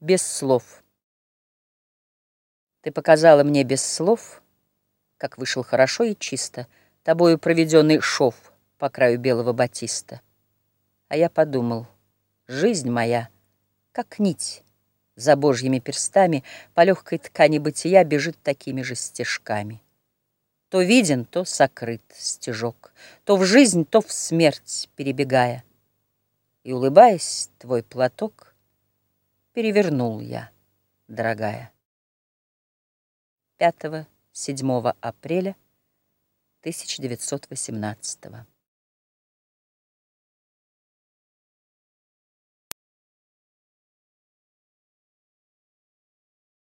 Без слов. Ты показала мне без слов, Как вышел хорошо и чисто Тобою проведенный шов По краю белого батиста. А я подумал, жизнь моя, Как нить за божьими перстами По легкой ткани бытия Бежит такими же стежками. То виден, то сокрыт стежок, То в жизнь, то в смерть перебегая. И, улыбаясь, твой платок — перевернул я, дорогая. 5-7 апреля 1918